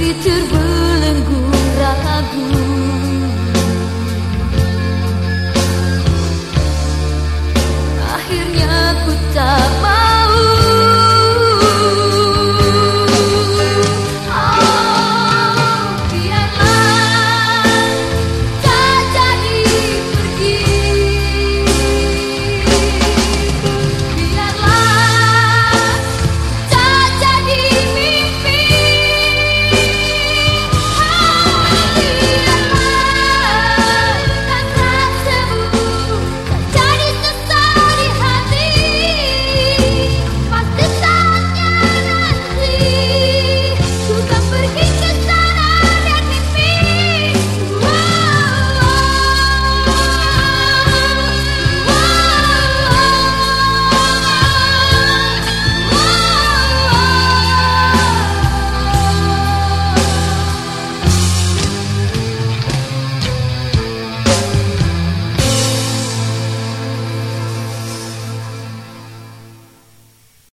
diri terbelenggu ragu. Akhirnya ku tak